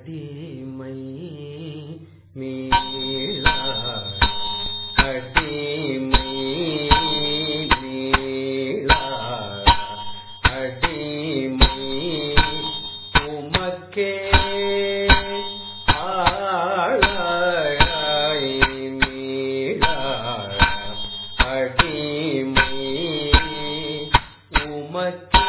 அடிமை மேலா அடிமை மேலா அடிமை உமக்கே அடிமை உமக்கே